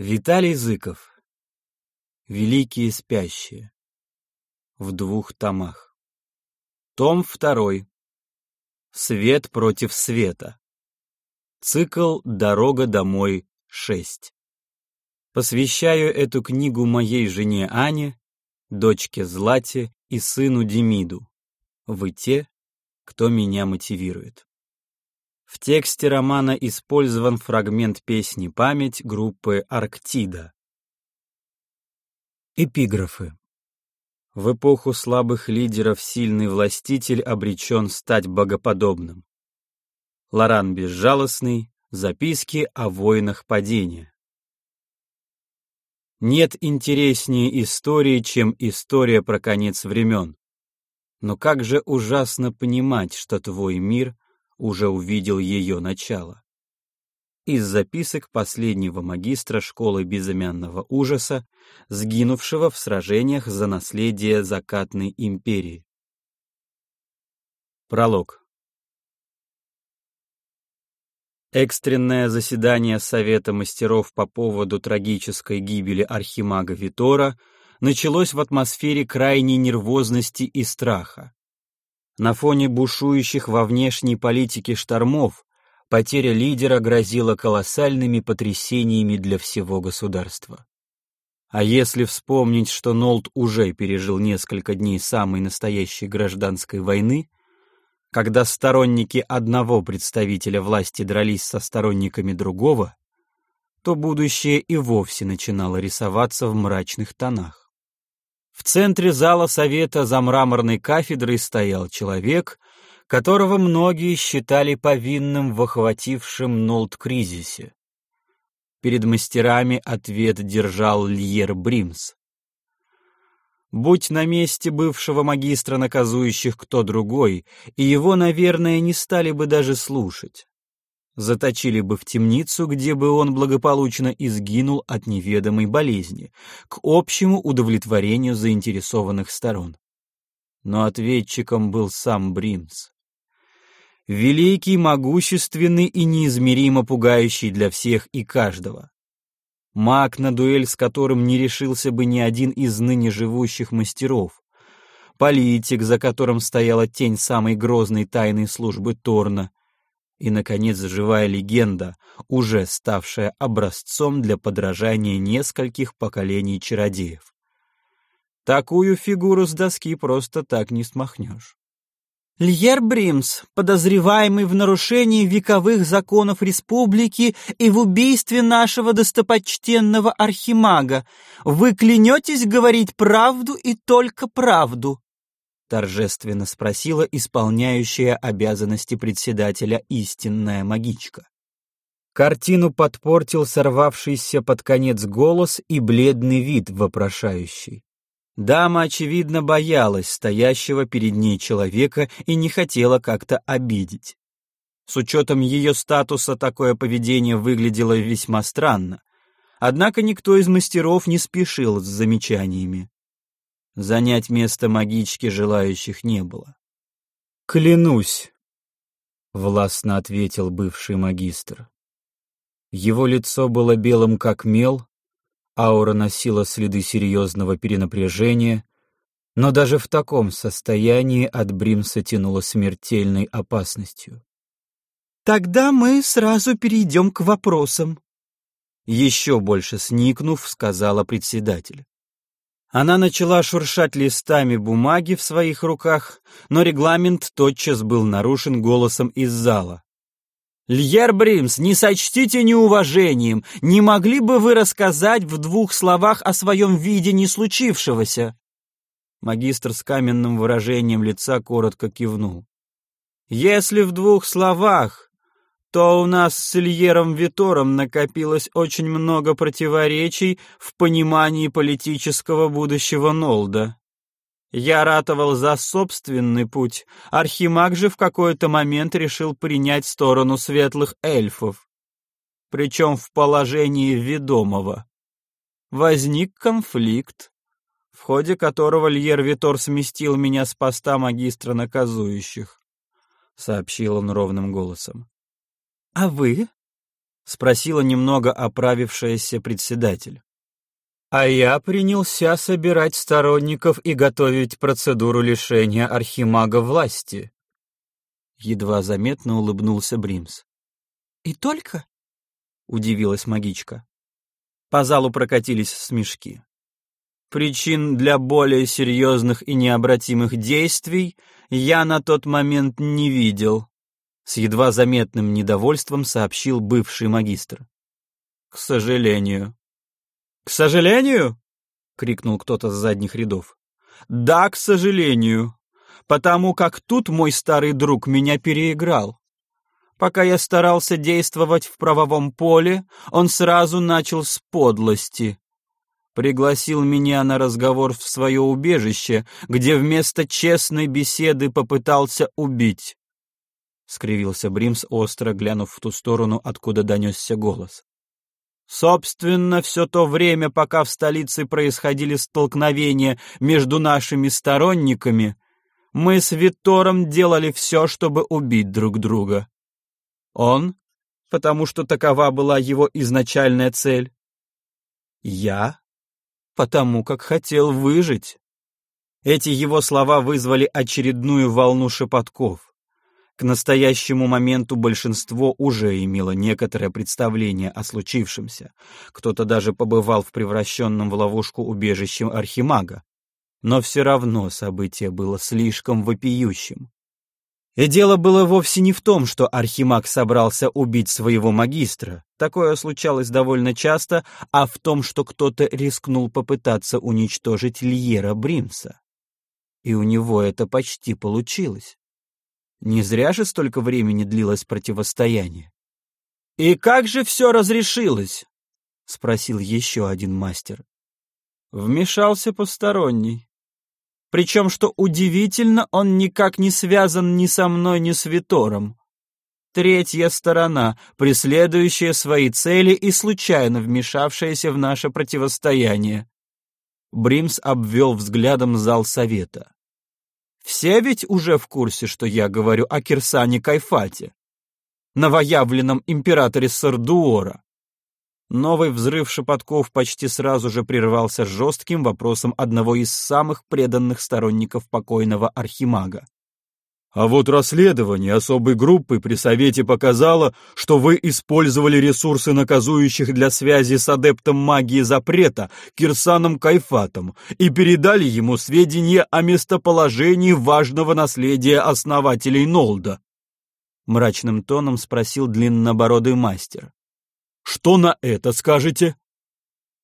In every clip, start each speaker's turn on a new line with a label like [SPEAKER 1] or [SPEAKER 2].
[SPEAKER 1] Виталий Зыков. Великие спящие. В двух томах. Том второй. Свет против света. Цикл «Дорога домой 6». Посвящаю эту книгу моей жене Ане, дочке Злате и сыну Демиду. Вы те, кто меня мотивирует. В тексте романа использован фрагмент песни «Память» группы «Арктида». Эпиграфы. В эпоху слабых лидеров сильный властитель обречен стать богоподобным. Лоран Безжалостный. Записки о войнах падения. Нет интереснее истории, чем история про конец времен. Но как же ужасно понимать, что твой мир — уже увидел ее начало. Из записок последнего магистра школы безымянного ужаса, сгинувшего в сражениях за наследие закатной империи. Пролог. Экстренное заседание Совета мастеров по поводу трагической гибели архимага Витора началось в атмосфере крайней нервозности и страха. На фоне бушующих во внешней политике штормов потеря лидера грозила колоссальными потрясениями для всего государства. А если вспомнить, что Нолт уже пережил несколько дней самой настоящей гражданской войны, когда сторонники одного представителя власти дрались со сторонниками другого, то будущее и вовсе начинало рисоваться в мрачных тонах. В центре зала совета за мраморной кафедрой стоял человек, которого многие считали повинным в охватившем Нолт-кризисе. Перед мастерами ответ держал Льер Бримс. Будь на месте бывшего магистра наказующих кто другой, и его, наверное, не стали бы даже слушать заточили бы в темницу, где бы он благополучно изгинул от неведомой болезни, к общему удовлетворению заинтересованных сторон. Но ответчиком был сам Бримс. Великий, могущественный и неизмеримо пугающий для всех и каждого. Маг, на дуэль с которым не решился бы ни один из ныне живущих мастеров. Политик, за которым стояла тень самой грозной тайной службы Торна, и, наконец, живая легенда, уже ставшая образцом для подражания нескольких поколений чародеев. Такую фигуру с доски просто так не смахнешь.
[SPEAKER 2] Льер Бримс, подозреваемый в нарушении вековых законов республики и в убийстве нашего достопочтенного архимага, вы клянетесь говорить правду и только правду?
[SPEAKER 1] — торжественно спросила исполняющая обязанности председателя истинная магичка. Картину подпортил сорвавшийся под конец голос и бледный вид вопрошающий. Дама, очевидно, боялась стоящего перед ней человека и не хотела как-то обидеть. С учетом ее статуса такое поведение выглядело весьма странно. Однако никто из мастеров не спешил с замечаниями. Занять место магички желающих не было.
[SPEAKER 3] «Клянусь», — властно ответил бывший магистр. Его лицо было белым как мел, аура носила следы серьезного перенапряжения, но даже в таком состоянии от Бримса тянуло смертельной опасностью.
[SPEAKER 2] «Тогда мы сразу перейдем к вопросам», —
[SPEAKER 1] еще больше сникнув, сказала председатель. Она начала шуршать листами бумаги в своих руках, но регламент тотчас был нарушен голосом из зала. «Льер Бримс, не сочтите неуважением, не могли бы вы рассказать в двух словах о своем видении случившегося?» Магистр с каменным выражением лица коротко кивнул. «Если в двух словах, то у нас с Ильером Витором накопилось очень много противоречий в понимании политического будущего Нолда. Я ратовал за собственный путь, Архимаг же в какой-то момент решил принять сторону светлых эльфов, причем в положении ведомого. Возник конфликт, в ходе которого Льер Витор сместил меня с поста магистра наказующих, — сообщил он ровным голосом.
[SPEAKER 2] «А вы?»
[SPEAKER 1] спросила немного оправившаяся председатель. А я принялся собирать сторонников и готовить процедуру лишения архимага власти. Едва заметно улыбнулся Бримс.
[SPEAKER 2] «И только?»
[SPEAKER 1] — удивилась магичка. По залу прокатились смешки. Причин для более серьезных и необратимых действий я на тот момент не видел, с едва заметным недовольством сообщил бывший магистр. К сожалению. К сожалению? крикнул кто-то с задних рядов. Да, к сожалению, потому как тут мой старый друг меня переиграл. Пока я старался действовать в правовом поле, он сразу начал с подлости. Пригласил меня на разговор в свое убежище, где вместо честной беседы попытался убить. Скривился Бримс, остро глянув в ту сторону, откуда донесся голос. Собственно, все то время, пока в столице происходили столкновения между нашими сторонниками, мы с Витором делали все, чтобы убить друг друга. Он, потому что такова была его изначальная цель. Я, потому как хотел выжить. Эти его слова вызвали очередную волну шепотков. К настоящему моменту большинство уже имело некоторое представление о случившемся. Кто-то даже побывал в превращенном в ловушку убежище Архимага. Но все равно событие было слишком вопиющим. И дело было вовсе не в том, что Архимаг собрался убить своего магистра, такое случалось довольно часто, а в том, что кто-то рискнул попытаться уничтожить Льера Бримса. И у него это почти получилось. Не зря же столько времени длилось противостояние. «И как же все разрешилось?» — спросил еще один мастер. Вмешался посторонний. Причем, что удивительно, он никак не связан ни со мной, ни с Витором. Третья сторона, преследующая свои цели и случайно вмешавшаяся в наше противостояние. Бримс обвел взглядом зал совета. Все ведь уже в курсе, что я говорю о Кирсане Кайфате, новоявленном императоре Сардуора. Новый взрыв шепотков почти сразу же прервался жестким вопросом одного из самых преданных сторонников покойного архимага. А вот расследование особой группы при Совете показало, что вы использовали ресурсы наказующих для связи с адептом магии запрета Кирсаном Кайфатом и передали ему сведения о местоположении важного наследия основателей Нолда. Мрачным тоном спросил длиннобородый мастер. Что на это скажете?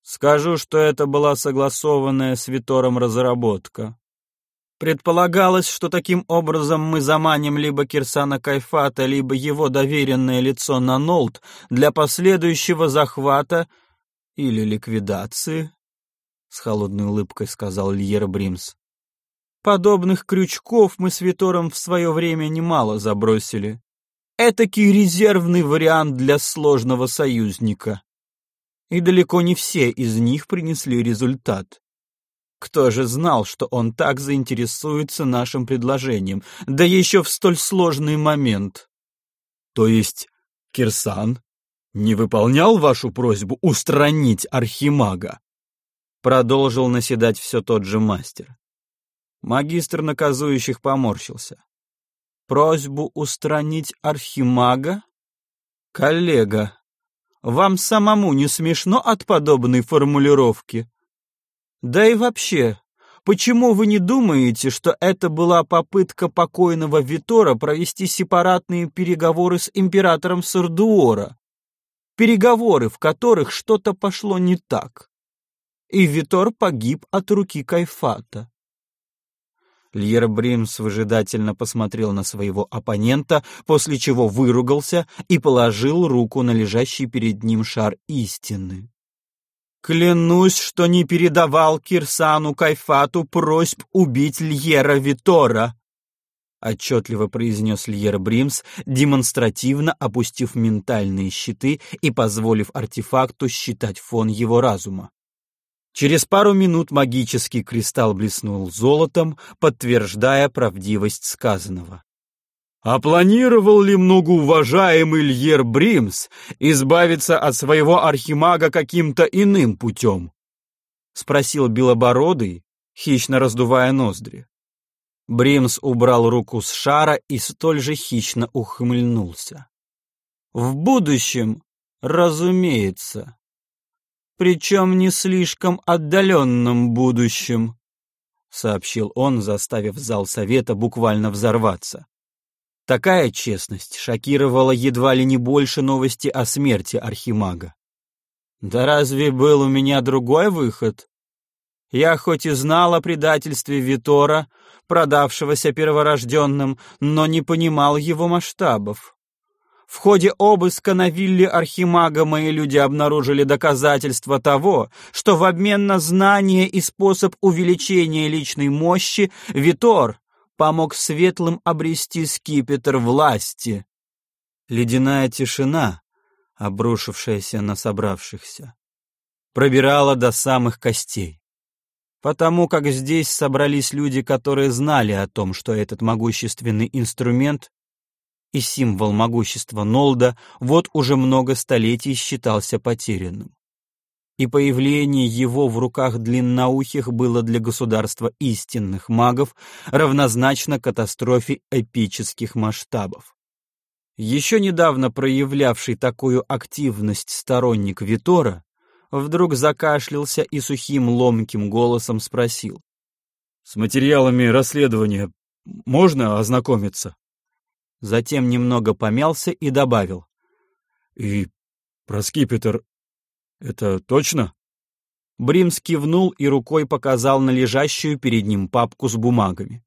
[SPEAKER 1] Скажу, что это была согласованная с Витором разработка. Предполагалось, что таким образом мы заманим либо Кирсана Кайфата, либо его доверенное лицо на Нолт для последующего захвата или ликвидации, — с холодной улыбкой сказал Льер Бримс. Подобных крючков мы с Витором в свое время немало забросили. Этакий резервный вариант для сложного союзника. И далеко не все из них принесли результат. Кто же знал, что он так заинтересуется нашим предложением, да еще в столь сложный момент? То есть Кирсан не выполнял вашу просьбу устранить архимага? Продолжил наседать все тот же мастер. Магистр наказующих поморщился просьбу устранить архимага? Коллега, вам самому не смешно от подобной формулировки? Да и вообще, почему вы не думаете, что это была попытка покойного Витора провести сепаратные переговоры с императором Сардуора? Переговоры, в которых что-то пошло не так. И Витор погиб от руки Кайфата. Льер Бримс выжидательно посмотрел на своего оппонента, после чего выругался и положил руку на лежащий перед ним шар истины. «Клянусь, что не передавал Кирсану Кайфату просьб убить Льера Витора», отчетливо произнес Льер Бримс, демонстративно опустив ментальные щиты и позволив артефакту считать фон его разума. Через пару минут магический кристалл блеснул золотом, подтверждая правдивость сказанного. А планировал ли многоуважаемый Льер Бримс избавиться от своего архимага каким-то иным путем? Спросил Белобородый, хищно раздувая ноздри. Бримс убрал руку с шара и столь же хищно ухмыльнулся. В будущем, разумеется. Причем не слишком отдаленном будущем, сообщил он, заставив зал совета буквально взорваться. Такая честность шокировала едва ли не больше новости о смерти Архимага. Да разве был у меня другой выход? Я хоть и знал о предательстве Витора, продавшегося перворожденным, но не понимал его масштабов. В ходе обыска на вилле Архимага мои люди обнаружили доказательства того, что в обмен на знания и способ увеличения личной мощи Витор помог светлым обрести скипетр власти. Ледяная тишина, обрушившаяся на собравшихся, пробирала до самых костей. Потому как здесь собрались люди, которые знали о том, что этот могущественный инструмент и символ могущества Нолда вот уже много столетий считался потерянным и появление его в руках длинноухих было для государства истинных магов равнозначно катастрофе эпических масштабов. Еще недавно проявлявший такую активность сторонник Витора вдруг закашлялся и сухим ломким голосом спросил. «С материалами расследования можно ознакомиться?» Затем немного помялся и добавил. «И про скипетр это точно? Бримс кивнул и рукой показал на лежащую перед ним папку с бумагами.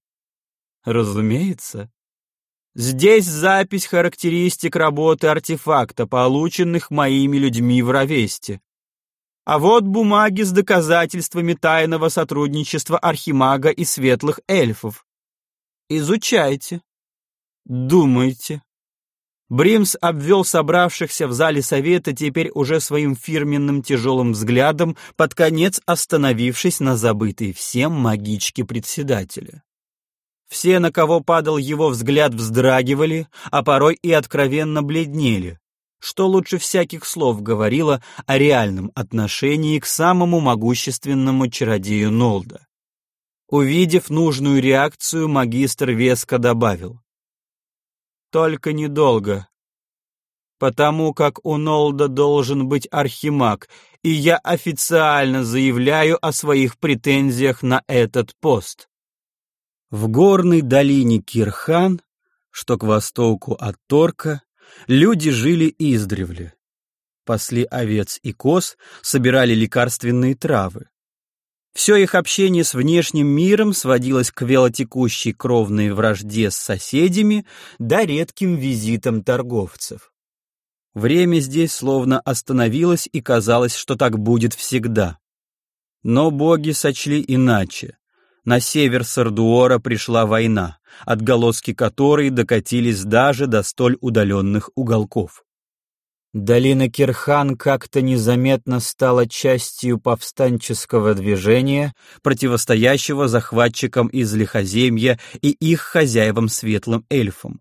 [SPEAKER 1] Разумеется. Здесь запись характеристик работы артефакта, полученных моими людьми в Равесте. А вот бумаги с доказательствами тайного сотрудничества Архимага и светлых эльфов. Изучайте. Думайте. Бримс обвел собравшихся в зале совета теперь уже своим фирменным тяжелым взглядом, под конец остановившись на забытой всем магичке председателя. Все, на кого падал его взгляд, вздрагивали, а порой и откровенно бледнели, что лучше всяких слов говорило о реальном отношении к самому могущественному чародею Нолда. Увидев нужную реакцию, магистр веско добавил. Только недолго. Потому как у Нолда должен быть архимаг, и я официально заявляю о своих претензиях на этот пост. В горной долине Кирхан, что к востоку от Торка, люди жили издревле. Пасли овец и коз, собирали лекарственные травы. Все их общение с внешним миром сводилось к велотекущей кровной вражде с соседями да редким визитам торговцев. Время здесь словно остановилось и казалось, что так будет всегда. Но боги сочли иначе. На север Сардуора пришла война, отголоски которой докатились даже до столь удаленных уголков. Долина Кирхан как-то незаметно стала частью повстанческого движения, противостоящего захватчикам из Лихоземья и их хозяевам светлым эльфам.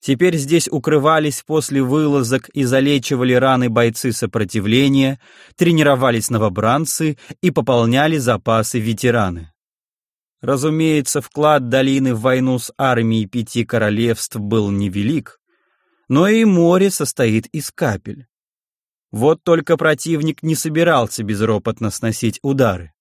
[SPEAKER 1] Теперь здесь укрывались после вылазок и залечивали раны бойцы сопротивления, тренировались новобранцы и пополняли запасы ветераны. Разумеется, вклад долины в войну с армией пяти королевств был невелик, но и море состоит из капель. Вот только противник не собирался безропотно сносить удары.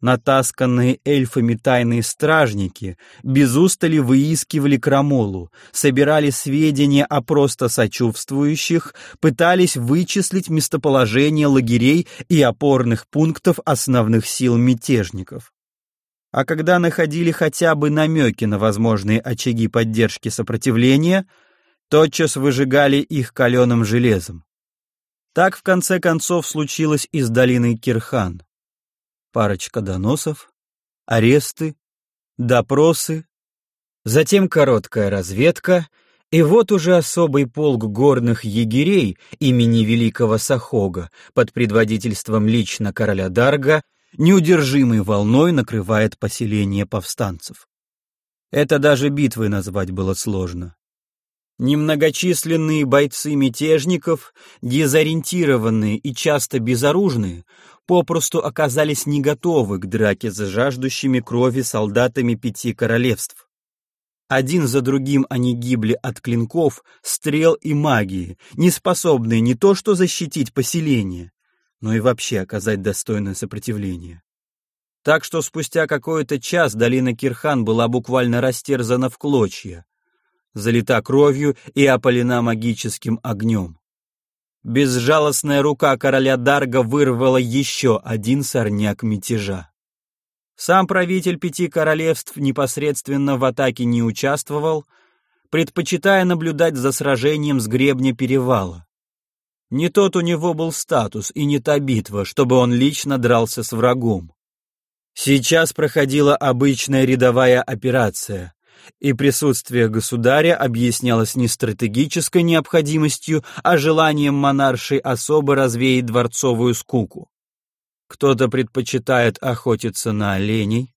[SPEAKER 1] Натасканные эльфами тайные стражники без устали выискивали крамолу, собирали сведения о просто сочувствующих, пытались вычислить местоположение лагерей и опорных пунктов основных сил мятежников. А когда находили хотя бы намеки на возможные очаги поддержки сопротивления – тотчас выжигали их каленым железом. Так, в конце концов, случилось и с долиной Кирхан. Парочка доносов, аресты, допросы, затем короткая разведка, и вот уже особый полк горных егерей имени великого Сахога под предводительством лично короля Дарга неудержимой волной накрывает поселение повстанцев. Это даже битвой назвать было сложно. Немногочисленные бойцы мятежников, дезориентированные и часто безоружные, попросту оказались не готовы к драке за жаждущими крови солдатами пяти королевств. Один за другим они гибли от клинков, стрел и магии, не способные не то что защитить поселение, но и вообще оказать достойное сопротивление. Так что спустя какой-то час долина Кирхан была буквально растерзана в клочья, залита кровью и опалена магическим огнем. Безжалостная рука короля Дарга вырвала еще один сорняк мятежа. Сам правитель пяти королевств непосредственно в атаке не участвовал, предпочитая наблюдать за сражением с гребня перевала. Не тот у него был статус и не та битва, чтобы он лично дрался с врагом. Сейчас проходила обычная рядовая операция, и присутствие государя объяснялось не стратегической необходимостью, а желанием монаршей особо развеять дворцовую скуку. Кто-то предпочитает охотиться на оленей,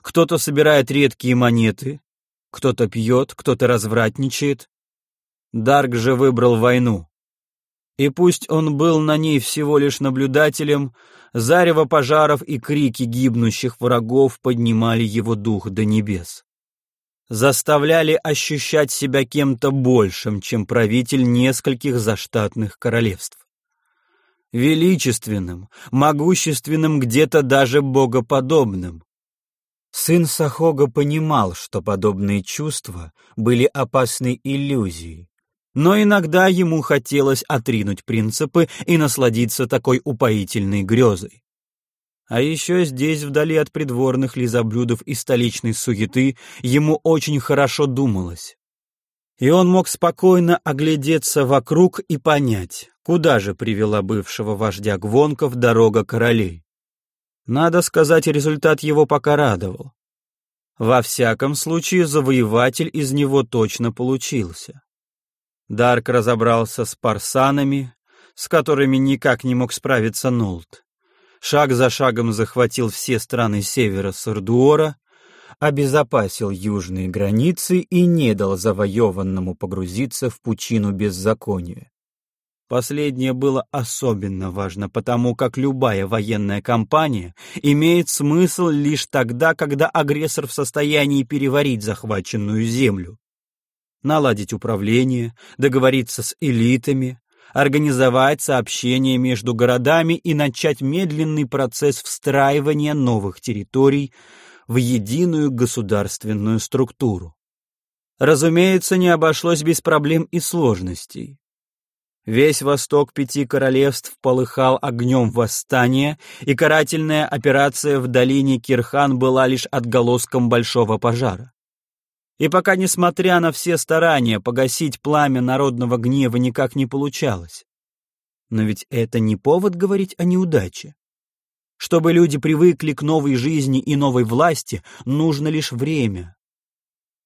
[SPEAKER 1] кто-то собирает редкие монеты, кто-то пьет, кто-то развратничает. Дарк же выбрал войну. И пусть он был на ней всего лишь наблюдателем, зарево пожаров и крики гибнущих врагов поднимали его дух до небес заставляли ощущать себя кем-то большим, чем правитель нескольких заштатных королевств. Величественным, могущественным, где-то даже богоподобным. Сын Сахога понимал, что подобные чувства были опасной иллюзией, но иногда ему хотелось отринуть принципы и насладиться такой упоительной грезой. А еще здесь, вдали от придворных лизоблюдов и столичной суеты, ему очень хорошо думалось. И он мог спокойно оглядеться вокруг и понять, куда же привела бывшего вождя Гвонков дорога королей. Надо сказать, результат его пока радовал. Во всяком случае, завоеватель из него точно получился. Дарк разобрался с парсанами, с которыми никак не мог справиться Нолт шаг за шагом захватил все страны севера Сардуора, обезопасил южные границы и не дал завоеванному погрузиться в пучину беззакония. Последнее было особенно важно, потому как любая военная кампания имеет смысл лишь тогда, когда агрессор в состоянии переварить захваченную землю. Наладить управление, договориться с элитами, организовать сообщение между городами и начать медленный процесс встраивания новых территорий в единую государственную структуру. Разумеется, не обошлось без проблем и сложностей. Весь восток пяти королевств полыхал огнем восстания, и карательная операция в долине Кирхан была лишь отголоском большого пожара. И пока, несмотря на все старания, погасить пламя народного гнева никак не получалось. Но ведь это не повод говорить о неудаче. Чтобы люди привыкли к новой жизни и новой власти, нужно лишь время.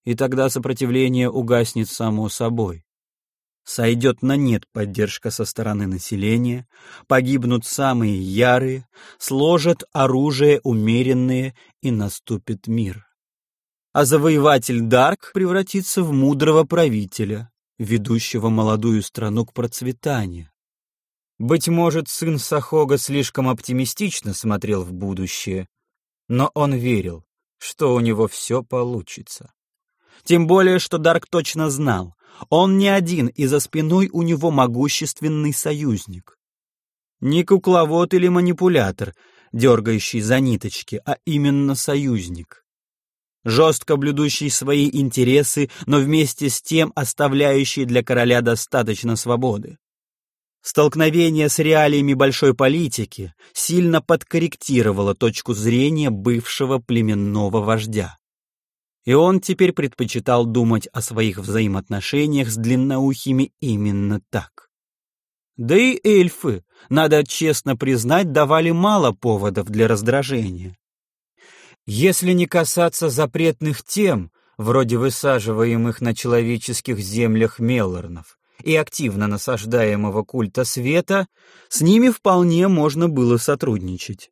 [SPEAKER 1] И тогда сопротивление угаснет само собой. Сойдет на нет поддержка со стороны населения, погибнут самые ярые, сложат оружие умеренные, и наступит мир а завоеватель Дарк превратится в мудрого правителя, ведущего молодую страну к процветанию. Быть может, сын Сахога слишком оптимистично смотрел в будущее, но он верил, что у него все получится. Тем более, что Дарк точно знал, он не один, и за спиной у него могущественный союзник. Не кукловод или манипулятор, дергающий за ниточки, а именно союзник жестко блюдущий свои интересы, но вместе с тем оставляющий для короля достаточно свободы. Столкновение с реалиями большой политики сильно подкорректировало точку зрения бывшего племенного вождя. И он теперь предпочитал думать о своих взаимоотношениях с длинноухими именно так. Да и эльфы, надо честно признать, давали мало поводов для раздражения. Если не касаться запретных тем, вроде высаживаемых на человеческих землях меллорнов и активно насаждаемого культа света, с ними вполне можно было сотрудничать.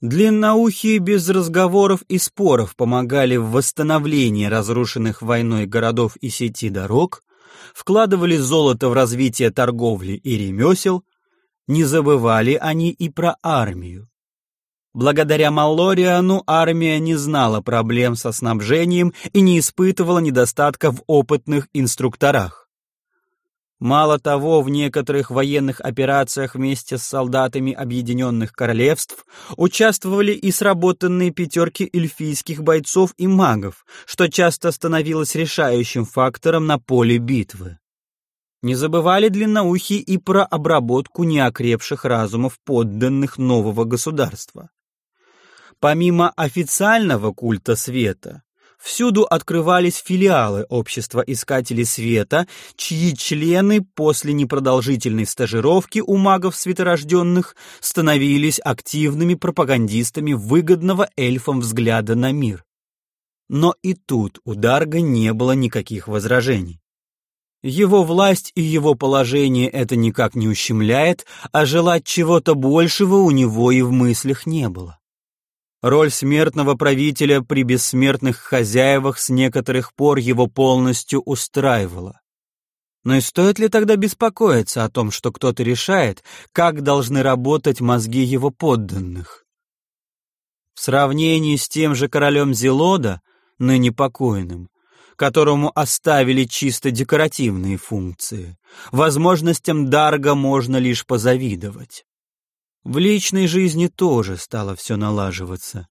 [SPEAKER 1] Длинноухие без разговоров и споров помогали в восстановлении разрушенных войной городов и сети дорог, вкладывали золото в развитие торговли и ремесел, не забывали они и про армию. Благодаря Маллориану армия не знала проблем со снабжением и не испытывала недостатка в опытных инструкторах. Мало того, в некоторых военных операциях вместе с солдатами Объединенных Королевств участвовали и сработанные пятерки эльфийских бойцов и магов, что часто становилось решающим фактором на поле битвы. Не забывали длинноухие и про обработку неокрепших разумов подданных нового государства. Помимо официального культа света, Всюду открывались филиалы общества искателей света, чьи члены после непродолжительной стажировки у магов светорожденных становились активными пропагандистами выгодного эльфам взгляда на мир. Но и тут у Дарга не было никаких возражений. Его власть и его положение это никак не ущемляет, а желать чего-то большего у него и в мыслях не было. Роль смертного правителя при бессмертных хозяевах с некоторых пор его полностью устраивала. Но и стоит ли тогда беспокоиться о том, что кто-то решает, как должны работать мозги его подданных? В сравнении с тем же королем Зелода, ныне покойным, которому оставили чисто декоративные функции, возможностям Дарга можно лишь позавидовать. В личной жизни тоже стало все налаживаться.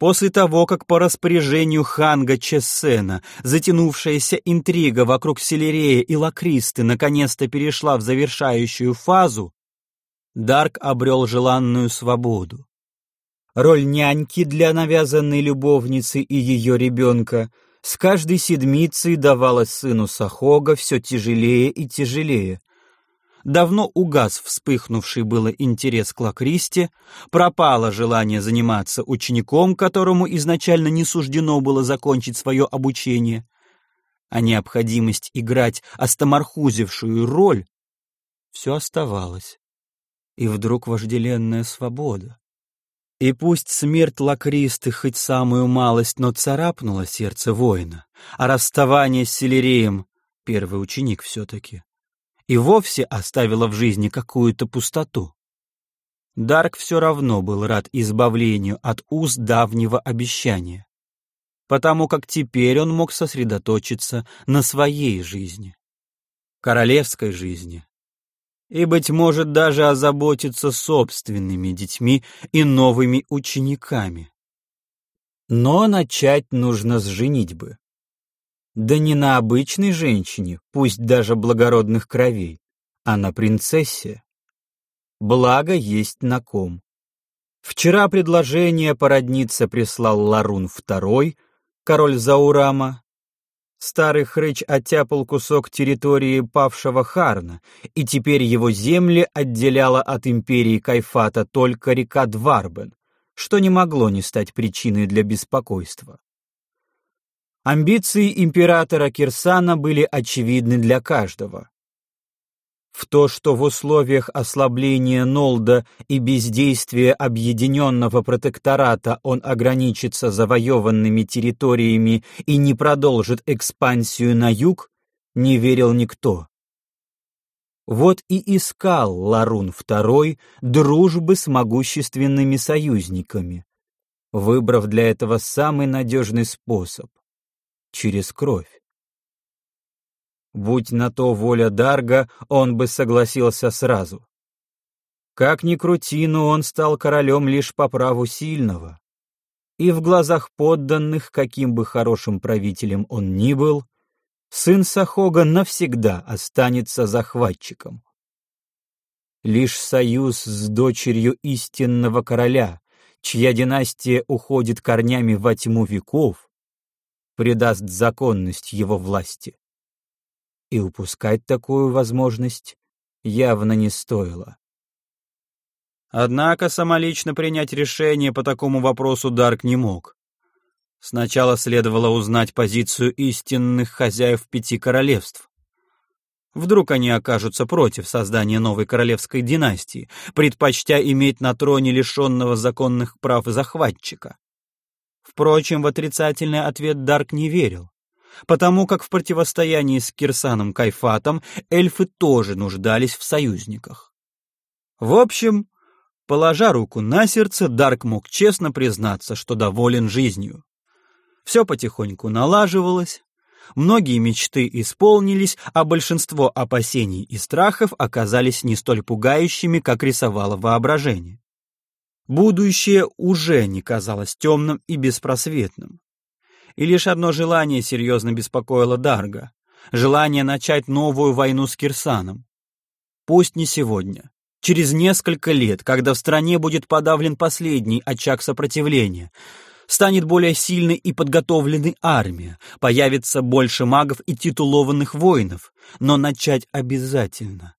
[SPEAKER 1] После того, как по распоряжению Ханга Чессена затянувшаяся интрига вокруг Селерея и Лакристы наконец-то перешла в завершающую фазу, Дарк обрел желанную свободу. Роль няньки для навязанной любовницы и ее ребенка с каждой седмицей давалась сыну Сахога все тяжелее и тяжелее, давно угас вспыхнувший было интерес к Лакристе, пропало желание заниматься учеником, которому изначально не суждено было закончить свое обучение, а необходимость играть остомархузившую роль все оставалось. И вдруг вожделенная свобода. И пусть смерть Лакристы хоть самую малость, но царапнула сердце воина, а расставание с Селереем — первый ученик все-таки и вовсе оставила в жизни какую-то пустоту. Дарк все равно был рад избавлению от уз давнего обещания, потому как теперь он мог сосредоточиться на своей жизни, королевской жизни, и, быть может, даже озаботиться собственными детьми и новыми учениками. Но начать нужно с женитьбы. Да не на обычной женщине, пусть даже благородных кровей, а на принцессе. Благо есть на ком. Вчера предложение породниться прислал Ларун II, король Заурама. Старый хрыч оттяпал кусок территории павшего Харна, и теперь его земли отделяла от империи Кайфата только река Дварбен, что не могло не стать причиной для беспокойства. Амбиции императора Кирсана были очевидны для каждого. В то, что в условиях ослабления Нолда и бездействия объединенного протектората он ограничится завоеванными территориями и не продолжит экспансию на юг, не верил никто. Вот и искал Ларун II дружбы с могущественными союзниками, выбрав для этого самый надежный способ через кровь. Будь на то воля Дарга, он бы согласился сразу. Как ни крути, но он стал королем лишь по праву сильного. И в глазах подданных, каким бы хорошим правителем он ни был, сын Сахога навсегда останется захватчиком. Лишь союз с дочерью истинного короля, чья династия уходит корнями во тьму веков, придаст законность его власти. И упускать такую возможность явно не стоило. Однако самолично принять решение по такому вопросу Дарк не мог. Сначала следовало узнать позицию истинных хозяев пяти королевств. Вдруг они окажутся против создания новой королевской династии, предпочтя иметь на троне лишенного законных прав захватчика. Впрочем, в отрицательный ответ Дарк не верил, потому как в противостоянии с Кирсаном Кайфатом эльфы тоже нуждались в союзниках. В общем, положа руку на сердце, Дарк мог честно признаться, что доволен жизнью. Все потихоньку налаживалось, многие мечты исполнились, а большинство опасений и страхов оказались не столь пугающими, как рисовало воображение. Будущее уже не казалось темным и беспросветным. И лишь одно желание серьезно беспокоило Дарга — желание начать новую войну с Кирсаном. Пусть не сегодня, через несколько лет, когда в стране будет подавлен последний очаг сопротивления, станет более сильной и подготовленной армия, появится больше магов и титулованных воинов, но начать обязательно.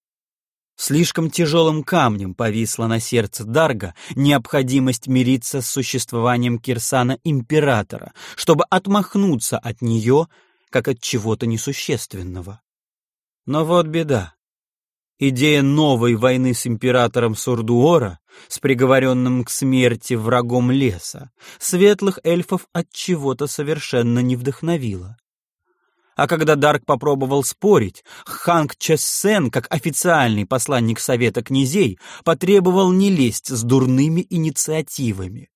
[SPEAKER 1] Слишком тяжелым камнем повисла на сердце Дарга необходимость мириться с существованием Кирсана Императора, чтобы отмахнуться от нее, как от чего-то несущественного. Но вот беда. Идея новой войны с императором Сурдуора, с приговоренным к смерти врагом леса, светлых эльфов от чего-то совершенно не вдохновила. А когда Дарк попробовал спорить, Ханг Чессен, как официальный посланник Совета князей, потребовал не лезть с дурными инициативами.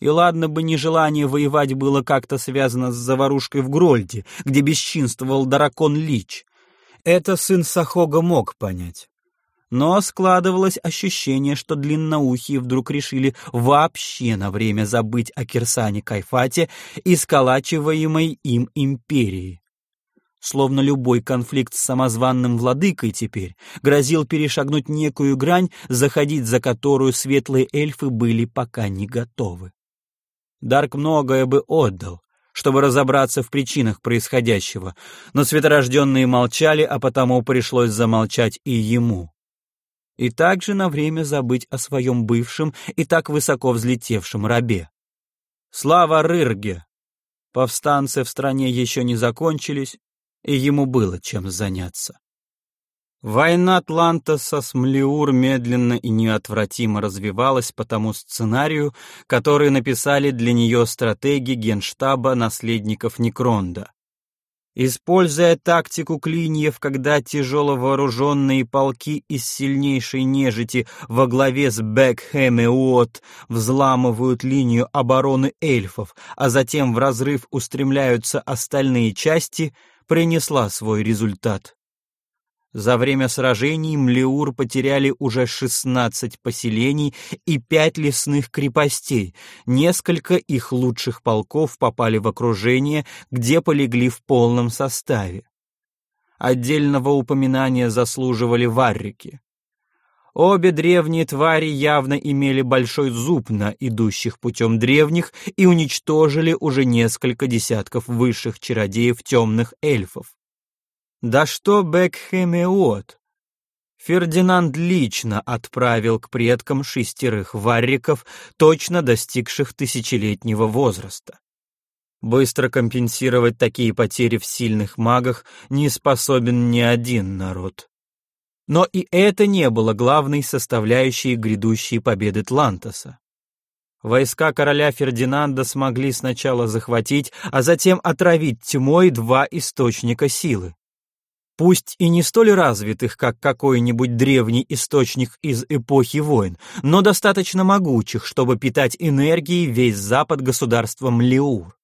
[SPEAKER 1] И ладно бы нежелание воевать было как-то связано с заварушкой в Грольде, где бесчинствовал дракон Лич. Это сын Сахога мог понять. Но складывалось ощущение, что длинноухие вдруг решили вообще на время забыть о Кирсане Кайфате и сколачиваемой им империи словно любой конфликт с самозванным владыкой теперь грозил перешагнуть некую грань, заходить за которую светлые эльфы были пока не готовы. Дарк многое бы отдал, чтобы разобраться в причинах происходящего, но светорожденные молчали, а потому пришлось замолчать и ему. И также на время забыть о своем бывшем и так высоко взлетевшем рабе. Слава Рырге! Повстанцы в стране еще не закончились, и ему было чем заняться. Война Атлантоса с Млиур медленно и неотвратимо развивалась по тому сценарию, который написали для нее стратеги генштаба наследников Некронда. Используя тактику клиньев, когда тяжело вооруженные полки из сильнейшей нежити во главе с Бекхэм и Уот взламывают линию обороны эльфов, а затем в разрыв устремляются остальные части — принесла свой результат. За время сражений Млеур потеряли уже 16 поселений и 5 лесных крепостей. Несколько их лучших полков попали в окружение, где полегли в полном составе. Отдельного упоминания заслуживали варрики. Обе древние твари явно имели большой зуб на идущих путем древних и уничтожили уже несколько десятков высших чародеев темных эльфов. Да что Бекхемеот? Фердинанд лично отправил к предкам шестерых варриков, точно достигших тысячелетнего возраста. Быстро компенсировать такие потери в сильных магах не способен ни один народ. Но и это не было главной составляющей грядущей победы Тлантоса. Войска короля Фердинанда смогли сначала захватить, а затем отравить тьмой два источника силы. Пусть и не столь развитых, как какой-нибудь древний источник из эпохи войн, но достаточно могучих, чтобы питать энергией весь запад государства Млеур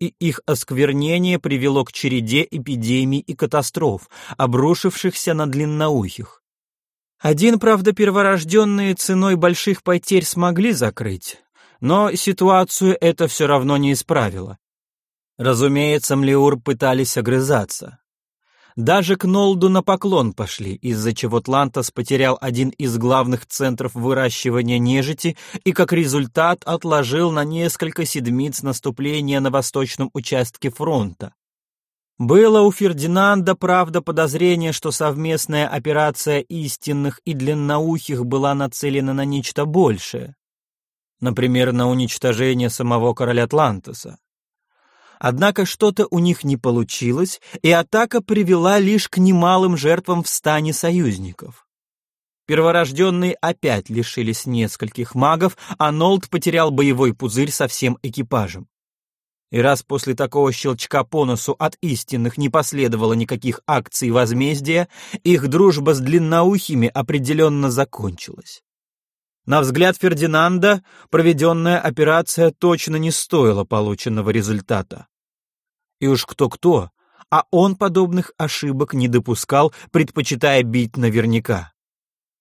[SPEAKER 1] и их осквернение привело к череде эпидемий и катастроф, обрушившихся на длинноухих. Один, правда, перворожденные ценой больших потерь смогли закрыть, но ситуацию это все равно не исправило. Разумеется, Млеур пытались огрызаться. Даже к Нолду на поклон пошли, из-за чего Тлантос потерял один из главных центров выращивания нежити и как результат отложил на несколько седмиц наступление на восточном участке фронта. Было у Фердинанда, правда, подозрение, что совместная операция истинных и длинноухих была нацелена на нечто большее. Например, на уничтожение самого короля Атлантоса.
[SPEAKER 2] Однако что-то у них не получилось, и атака привела лишь к немалым жертвам в стане союзников. Перворожденные опять лишились нескольких магов, а Нолд потерял боевой пузырь со всем экипажем. И раз после такого щелчка по носу от истинных не последовало никаких акций возмездия, их дружба с длинноухими определенно закончилась. На взгляд Фердинанда, проведенная операция точно не стоила полученного результата. И уж кто-кто, а он подобных ошибок не допускал, предпочитая бить наверняка.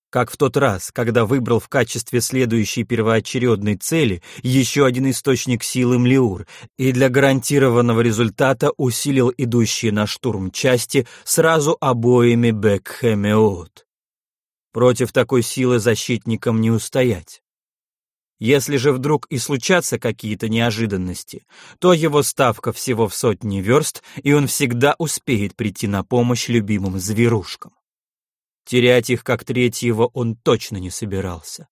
[SPEAKER 2] Как в тот раз, когда выбрал в качестве следующей первоочередной цели еще один источник силы Млеур и для гарантированного результата усилил идущие на штурм части сразу обоими Бекхемеот. Против такой силы защитникам не устоять. Если же вдруг и случатся какие-то неожиданности, то его ставка всего в сотни верст, и он всегда успеет прийти на помощь любимым зверушкам. Терять их как третьего он точно не собирался.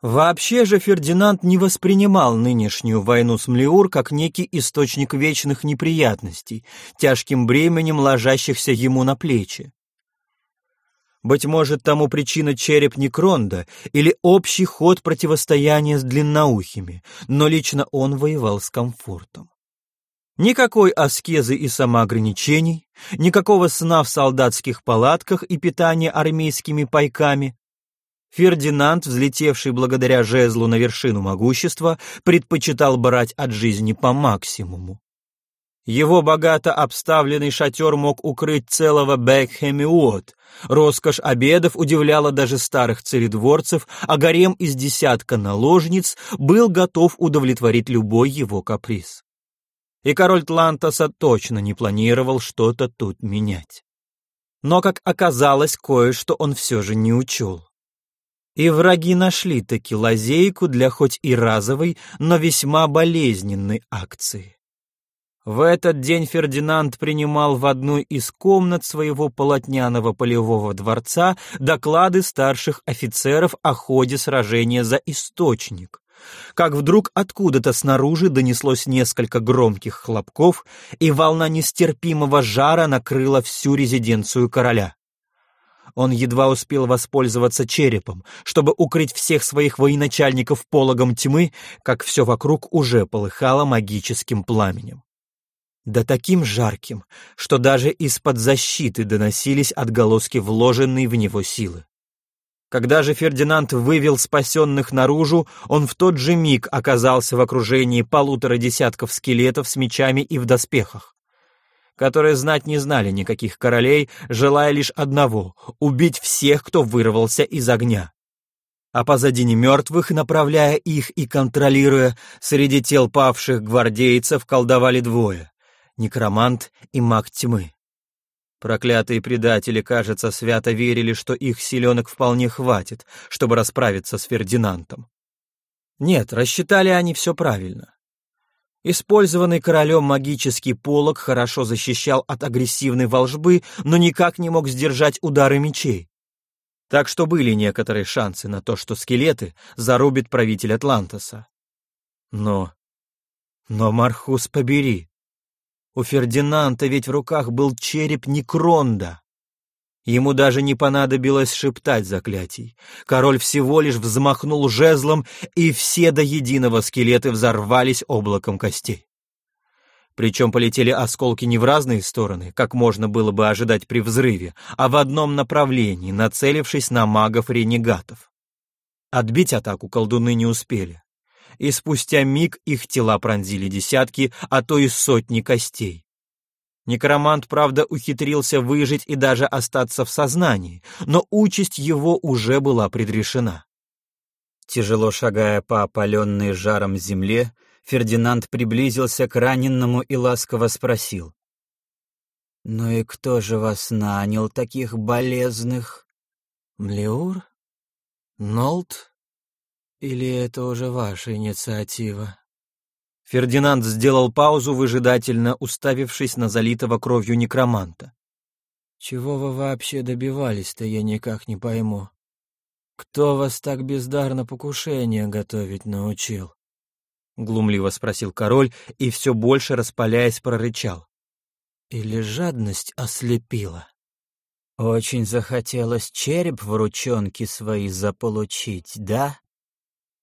[SPEAKER 2] Вообще же Фердинанд не воспринимал нынешнюю войну с Млеур как некий источник вечных неприятностей, тяжким бременем ложащихся ему на плечи. Быть может, тому причина череп Некронда или общий ход противостояния с длинноухими, но лично он воевал с комфортом. Никакой аскезы и самоограничений, никакого сна в солдатских палатках и питания армейскими пайками. Фердинанд, взлетевший благодаря жезлу на вершину могущества, предпочитал брать от жизни по максимуму. Его богато обставленный шатер мог укрыть целого Бекхемиот. Роскошь обедов удивляла даже старых царедворцев, а гарем из десятка наложниц был готов удовлетворить любой его каприз. И король Тлантоса точно не планировал что-то тут менять. Но, как оказалось, кое-что он все же не учел. И враги нашли таки лазейку для хоть и разовой, но весьма болезненной акции. В этот день Фердинанд принимал в одной из комнат своего полотняного полевого дворца доклады старших офицеров о ходе сражения за источник. Как вдруг откуда-то снаружи донеслось несколько громких хлопков, и волна нестерпимого жара накрыла всю резиденцию короля. Он едва успел воспользоваться черепом, чтобы укрыть всех своих военачальников пологом тьмы, как все вокруг уже полыхало магическим пламенем да таким жарким, что даже из-под защиты доносились отголоски вложенной в него силы. Когда же Фердинанд вывел спасенных наружу, он в тот же миг оказался в окружении полутора десятков скелетов с мечами и в доспехах, которые знать не знали никаких королей, желая лишь одного — убить всех, кто вырвался из огня. А позади немертвых, направляя их и контролируя, среди тел павших гвардейцев колдовали двое некромант и маг тьмы. Проклятые предатели, кажется, свято верили, что их силенок вполне хватит, чтобы расправиться с Фердинандом. Нет, рассчитали они все правильно. Использованный королем магический полог хорошо защищал от агрессивной волжбы, но никак не мог сдержать удары мечей. Так что были некоторые шансы на то, что скелеты зарубит правитель Атлантоса. Но... Но, Мархус, побери, у Фердинанда ведь в руках был череп Некронда. Ему даже не понадобилось шептать заклятий. Король всего лишь взмахнул жезлом, и все до единого скелеты взорвались облаком костей. Причем полетели осколки не в разные стороны, как можно было бы ожидать при взрыве, а в одном направлении, нацелившись на магов-ренегатов. Отбить атаку колдуны не успели и спустя миг их тела пронзили десятки, а то и сотни костей. Некромант, правда, ухитрился выжить и даже остаться в сознании, но участь его уже была предрешена. Тяжело шагая по опаленной жаром земле, Фердинанд приблизился к раненному и ласково спросил. «Ну и кто же вас нанял, таких болезных? Млеур? Нолт?» Или это уже ваша инициатива?» Фердинанд сделал паузу, выжидательно уставившись на залитого кровью некроманта. «Чего вы вообще добивались-то, я никак не пойму. Кто вас так бездарно покушение готовить научил?»
[SPEAKER 1] — глумливо спросил король и все больше распаляясь прорычал.
[SPEAKER 2] «Или жадность ослепила? Очень захотелось череп в ручонки свои заполучить, да?»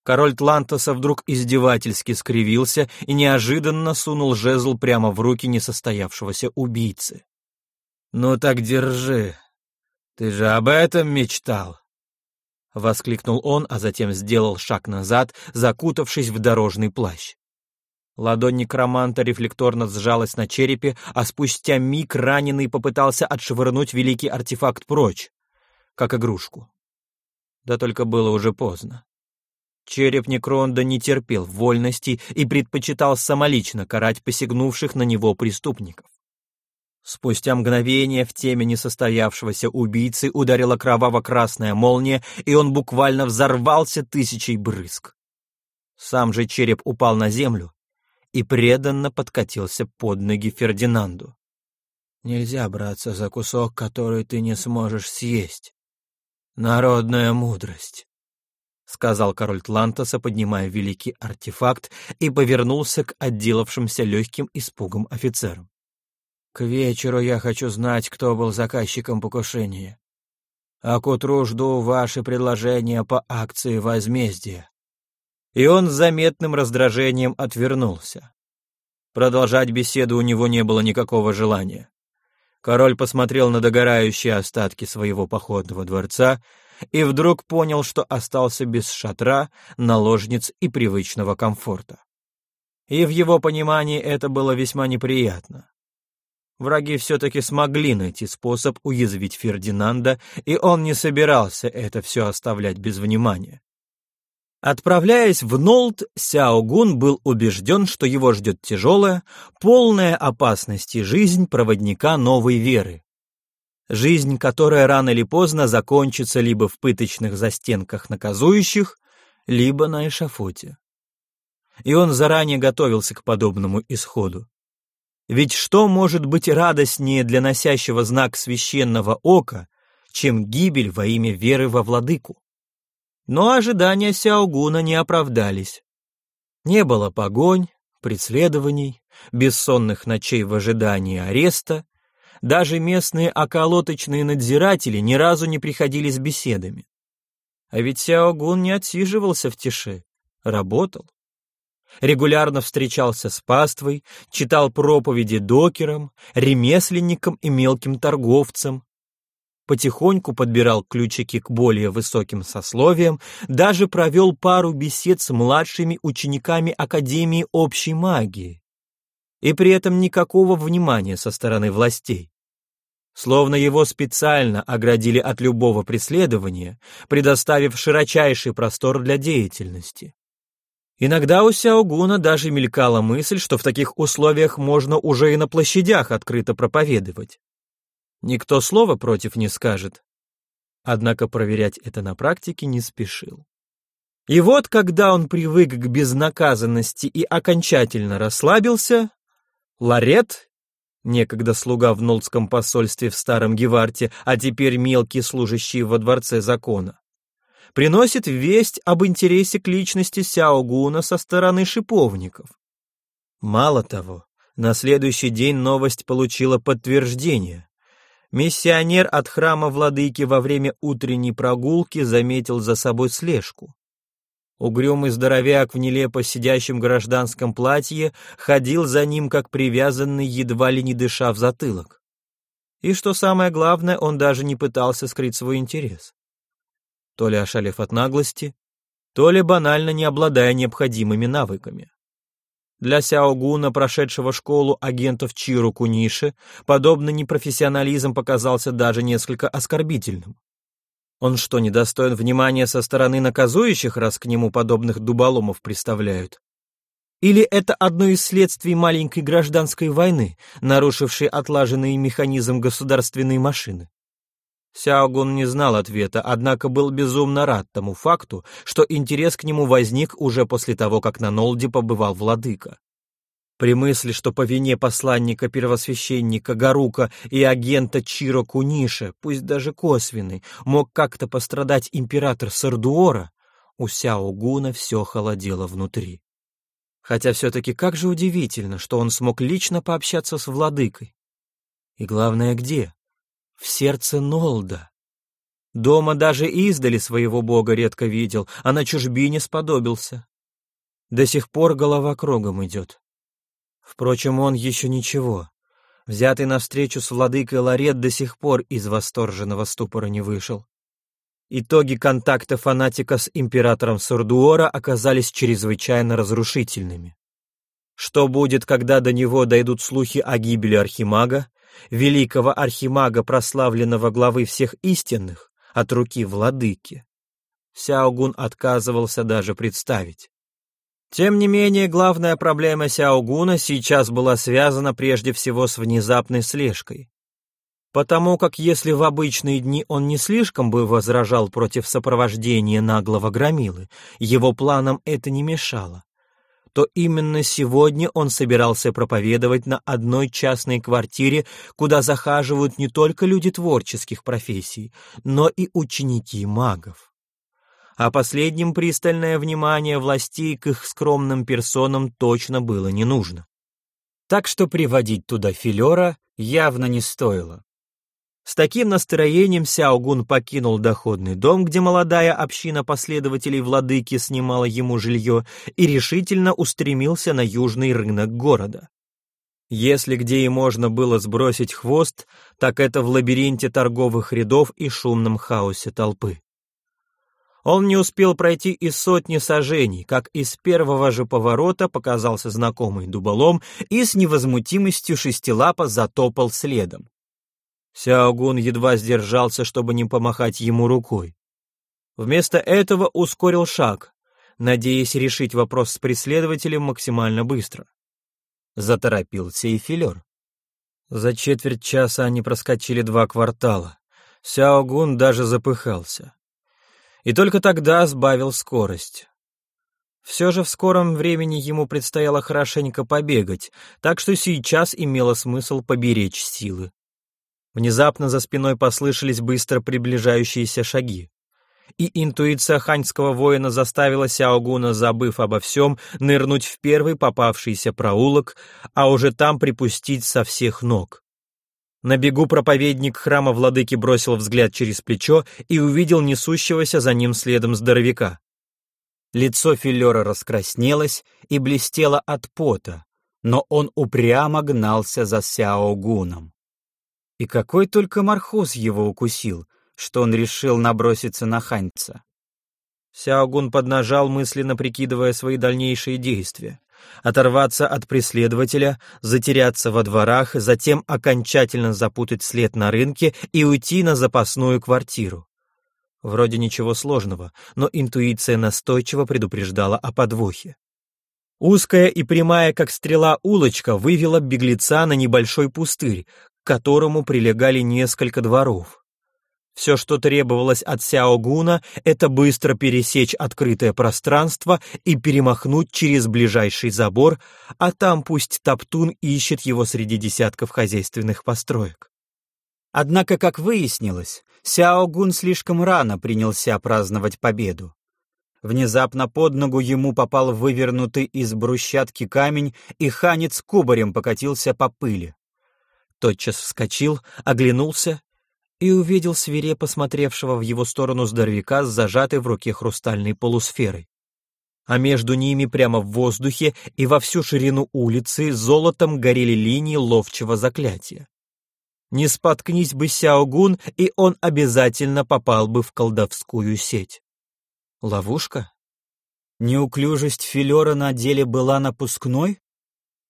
[SPEAKER 1] Король Тлантоса вдруг издевательски скривился и неожиданно сунул жезл прямо в руки несостоявшегося убийцы. «Ну так держи. Ты же об этом мечтал!» — воскликнул он, а затем сделал шаг назад, закутавшись в дорожный плащ. Ладонь некроманта рефлекторно сжалась на черепе, а спустя миг раненый попытался отшвырнуть великий артефакт прочь, как игрушку. Да только было уже поздно. Череп Некронда не терпел вольности и предпочитал самолично карать посягнувших на него преступников. Спустя мгновение в теме несостоявшегося убийцы ударила кроваво-красная молния, и он буквально взорвался тысячей брызг. Сам же череп упал на землю и преданно подкатился под ноги Фердинанду. «Нельзя браться за кусок, который ты не сможешь съесть. Народная мудрость», — сказал король Тлантоса, поднимая великий артефакт, и повернулся к отделавшимся легким испугом офицерам. К вечеру я хочу знать, кто был заказчиком покушения. А к утру жду ваши предложения по акции возмездия. И он с заметным раздражением отвернулся. Продолжать беседу у него не было никакого желания. Король посмотрел на догорающие остатки своего походного дворца и вдруг понял, что остался без шатра, наложниц и привычного комфорта. И в его понимании это было весьма неприятно. Враги все-таки смогли найти способ уязвить Фердинанда, и он не собирался это все оставлять без внимания. Отправляясь в Нолд, Сяо Гун был убежден, что его ждет тяжелая, полная опасности жизнь проводника новой веры. Жизнь, которая рано или поздно закончится либо в пыточных застенках наказующих, либо на эшафоте. И он заранее готовился к подобному исходу. Ведь что может быть радостнее для носящего знак священного ока, чем гибель во имя веры во владыку? Но ожидания Сяогуна не оправдались. Не было погонь, преследований, бессонных ночей в ожидании ареста, даже местные околоточные надзиратели ни разу не приходили с беседами. А ведь Сяогун не отсиживался в тиши, работал регулярно встречался с паствой, читал проповеди докерам, ремесленникам и мелким торговцам, потихоньку подбирал ключики к более высоким сословиям, даже провел пару бесед с младшими учениками Академии общей магии. И при этом никакого внимания со стороны властей. Словно его специально оградили от любого преследования, предоставив широчайший простор для деятельности. Иногда у Сяогуна даже мелькала мысль, что в таких условиях можно уже и на площадях открыто проповедовать. Никто слова против не скажет. Однако проверять это на практике не спешил. И вот, когда он привык к безнаказанности и окончательно расслабился, Ларет, некогда слуга в Нолдском посольстве в Старом Геварте, а теперь мелкий служащий во дворце закона, приносит весть об интересе к личности Сяогуна со стороны шиповников. Мало того, на следующий день новость получила подтверждение. Миссионер от храма владыки во время утренней прогулки заметил за собой слежку. Угрюмый здоровяк в нелепо сидящем гражданском платье ходил за ним, как привязанный, едва ли не дыша в затылок. И что самое главное, он даже не пытался скрыть свой интерес то ли ошалев от наглости, то ли банально не обладая необходимыми навыками. Для Сяогуна, прошедшего школу агентов Чиру Куниши, подобный непрофессионализм показался даже несколько оскорбительным. Он что, недостоин внимания со стороны наказующих, раз к нему подобных дуболомов представляют? Или это одно из следствий маленькой гражданской войны, нарушившей отлаженный механизм государственной машины? Сяогун не знал ответа, однако был безумно рад тому факту, что интерес к нему возник уже после того, как на Нолде побывал владыка. При мысли, что по вине посланника-первосвященника Гарука и агента Чиро Куниши, пусть даже косвенный, мог как-то пострадать император Сардуора, у Сяогуна все холодело внутри.
[SPEAKER 2] Хотя все-таки как же удивительно, что он смог лично пообщаться с владыкой. И главное, где? В сердце Нолда. Дома даже издали своего бога редко видел, а на чужбине сподобился. До сих пор голова кругом идет. Впрочем, он еще ничего. Взятый навстречу с владыкой Ларет до сих пор из восторженного ступора не вышел. Итоги контакта фанатика с императором Сурдуора оказались чрезвычайно разрушительными. Что будет, когда до него дойдут слухи о гибели Архимага, великого архимага, прославленного главы всех истинных, от руки владыки. Сяогун отказывался даже представить. Тем не менее, главная проблема Сяогуна сейчас была связана прежде всего с внезапной слежкой. Потому как если в обычные дни он не слишком бы возражал против сопровождения наглого громилы, его планам это не мешало то именно сегодня он собирался проповедовать на одной частной квартире, куда захаживают не только люди творческих профессий, но и ученики магов. А последним пристальное внимание властей к их скромным персонам точно было не нужно. Так что приводить туда филера явно не стоило. С таким настроением Сяогун покинул доходный дом, где молодая община последователей владыки снимала ему жилье, и решительно устремился на южный рынок города. Если где и можно было сбросить хвост, так это в лабиринте торговых рядов и шумном хаосе толпы. Он не успел пройти и сотни сажений, как из первого же поворота показался знакомый дуболом и с невозмутимостью шестилапа затопал следом. Сяогун едва сдержался, чтобы не помахать ему рукой. Вместо этого ускорил шаг, надеясь решить вопрос с преследователем максимально быстро. Заторопился и филер. За четверть часа они проскочили два квартала. Сяогун даже запыхался. И только тогда сбавил скорость. Все же в скором времени ему предстояло хорошенько побегать, так что сейчас имело смысл поберечь силы. Внезапно за спиной послышались быстро приближающиеся шаги. И интуиция ханьского воина заставила Сяогуна, забыв обо всем, нырнуть в первый попавшийся проулок, а уже там припустить со всех ног. На бегу проповедник храма владыки бросил взгляд через плечо и увидел несущегося за ним следом здоровяка. Лицо филера раскраснелось и блестело от пота, но он упрямо гнался за Сяогуном. И какой только мархуз его укусил, что он решил наброситься на ханьца. Сяогун поднажал, мысленно прикидывая свои дальнейшие действия. Оторваться от преследователя, затеряться во дворах, затем окончательно запутать след на рынке и уйти на запасную квартиру. Вроде ничего сложного, но интуиция настойчиво предупреждала о подвохе. Узкая и прямая, как стрела, улочка вывела беглеца на небольшой пустырь, к которому прилегали несколько дворов. Все, что требовалось от Сяогуна, это быстро пересечь открытое пространство и перемахнуть через ближайший забор, а там пусть Топтун ищет его среди десятков хозяйственных построек. Однако, как выяснилось, Сяогун слишком рано принялся праздновать победу. Внезапно под ногу ему попал вывернутый из брусчатки камень, и ханец кубарем покатился по пыли тотчас вскочил, оглянулся и увидел свирепо смотревшего в его сторону здоровяка с зажатой в руке хрустальной полусферой. А между ними прямо в воздухе и во всю ширину улицы золотом горели линии ловчего заклятия. Не споткнись бы Сяогун, и он обязательно попал бы в колдовскую сеть. Ловушка? Неуклюжесть филера на деле была напускной?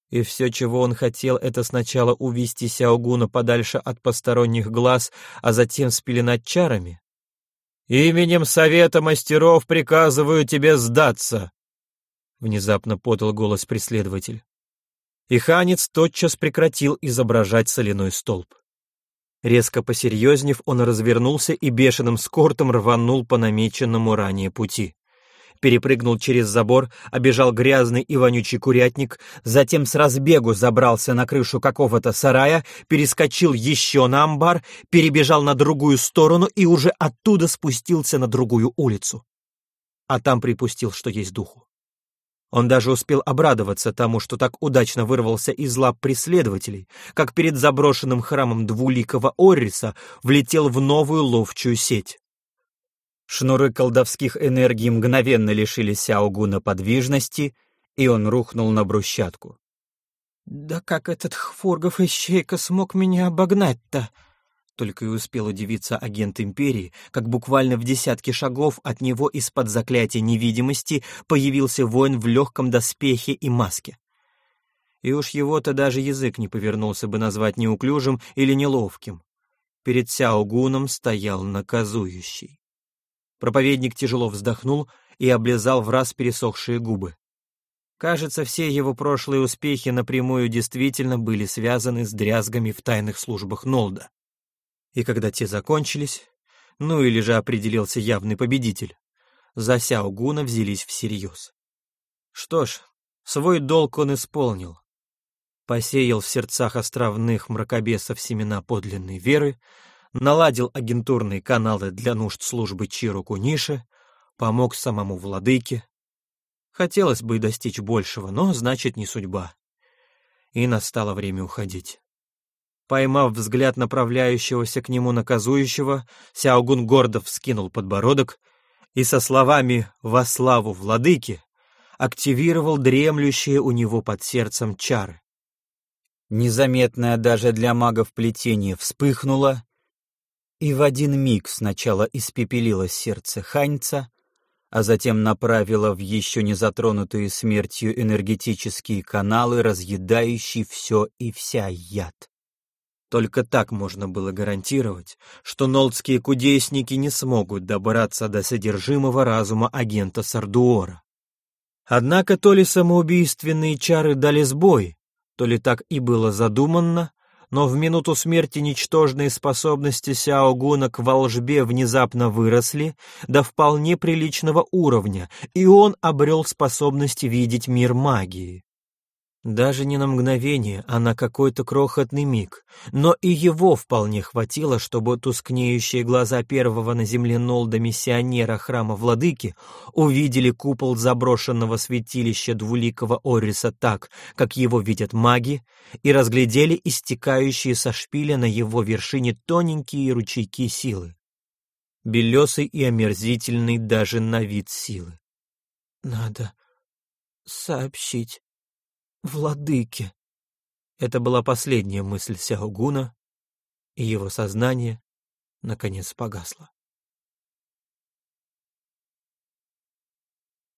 [SPEAKER 2] И все, чего он хотел, это сначала увести Сяогуна подальше от посторонних глаз, а затем спеленать чарами. «Именем Совета Мастеров приказываю тебе сдаться!» Внезапно подал голос преследователь. И ханец тотчас прекратил изображать соляной столб. Резко посерьезнев, он развернулся и бешеным скортом рванул по намеченному ранее пути перепрыгнул через забор, обежал грязный и вонючий курятник, затем с разбегу забрался на крышу какого-то сарая, перескочил еще на амбар, перебежал на другую сторону и уже оттуда спустился на другую улицу. А там припустил, что есть духу.
[SPEAKER 1] Он даже успел обрадоваться тому, что так удачно вырвался из лап преследователей, как перед заброшенным храмом двуликого Орриса влетел в новую ловчую сеть. Шнуры колдовских энергий мгновенно лишили Сяогуна подвижности, и он рухнул на брусчатку.
[SPEAKER 2] «Да как этот Хфургов ищейка смог меня обогнать-то?» Только и успел удивиться агент Империи, как буквально в десятке шагов от него из-под заклятия невидимости появился воин в легком доспехе и маске. И уж его-то даже язык не повернулся бы назвать неуклюжим или неловким. Перед Сяогуном стоял наказующий. Проповедник тяжело вздохнул и облизал в раз пересохшие губы. Кажется, все его прошлые успехи напрямую действительно были связаны с дрязгами в тайных службах Нолда. И когда те закончились, ну или же определился явный победитель, за Сяогуна взялись всерьез. Что ж, свой долг он исполнил. Посеял в сердцах островных мракобесов семена подлинной веры, наладил агентурные каналы для нужд службы Чиру Куниши, помог самому владыке. Хотелось бы достичь большего, но значит не судьба. И настало время уходить. Поймав взгляд направляющегося к нему наказующего, Сяогун гордо вскинул подбородок и со словами «Во славу владыки» активировал дремлющие у него под сердцем чары. Незаметное даже для магов плетение вспыхнуло, и в один миг сначала испепелило сердце Ханьца, а затем направило в еще не затронутые смертью энергетические каналы, разъедающие все и вся яд. Только так можно было гарантировать, что нолдские кудесники не смогут добраться до содержимого разума агента Сардуора. Однако то ли самоубийственные чары дали сбой, то ли так и было задуманно, но в минуту смерти ничтожные способности Сяогуна к волжбе внезапно выросли до вполне приличного уровня, и он обрел способность видеть мир магии. Даже не на мгновение, а на какой-то крохотный миг. Но и его вполне хватило, чтобы тускнеющие глаза первого на земле Нолда-миссионера храма Владыки увидели купол заброшенного святилища двуликого Ориса так, как его видят маги, и разглядели истекающие со шпиля на его вершине тоненькие ручейки силы. Белесый и омерзительный даже на вид силы. «Надо сообщить», владыке. Это была последняя мысль Сяогуна, и его сознание наконец погасло.